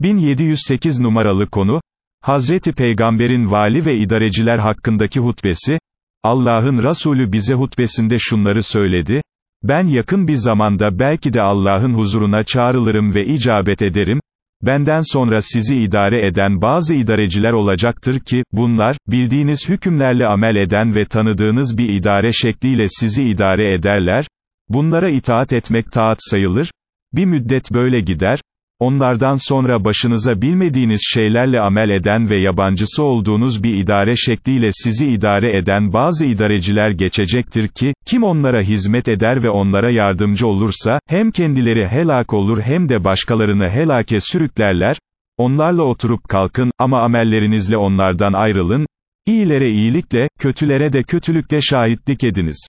1708 numaralı konu, Hazreti Peygamber'in vali ve idareciler hakkındaki hutbesi, Allah'ın Resulü bize hutbesinde şunları söyledi, ben yakın bir zamanda belki de Allah'ın huzuruna çağrılırım ve icabet ederim, benden sonra sizi idare eden bazı idareciler olacaktır ki, bunlar, bildiğiniz hükümlerle amel eden ve tanıdığınız bir idare şekliyle sizi idare ederler, bunlara itaat etmek taat sayılır, bir müddet böyle gider, Onlardan sonra başınıza bilmediğiniz şeylerle amel eden ve yabancısı olduğunuz bir idare şekliyle sizi idare eden bazı idareciler geçecektir ki, kim onlara hizmet eder ve onlara yardımcı olursa, hem kendileri helak olur hem de başkalarını helake sürüklerler, onlarla oturup kalkın, ama amellerinizle onlardan ayrılın, iyilere iyilikle, kötülere de kötülükle şahitlik ediniz.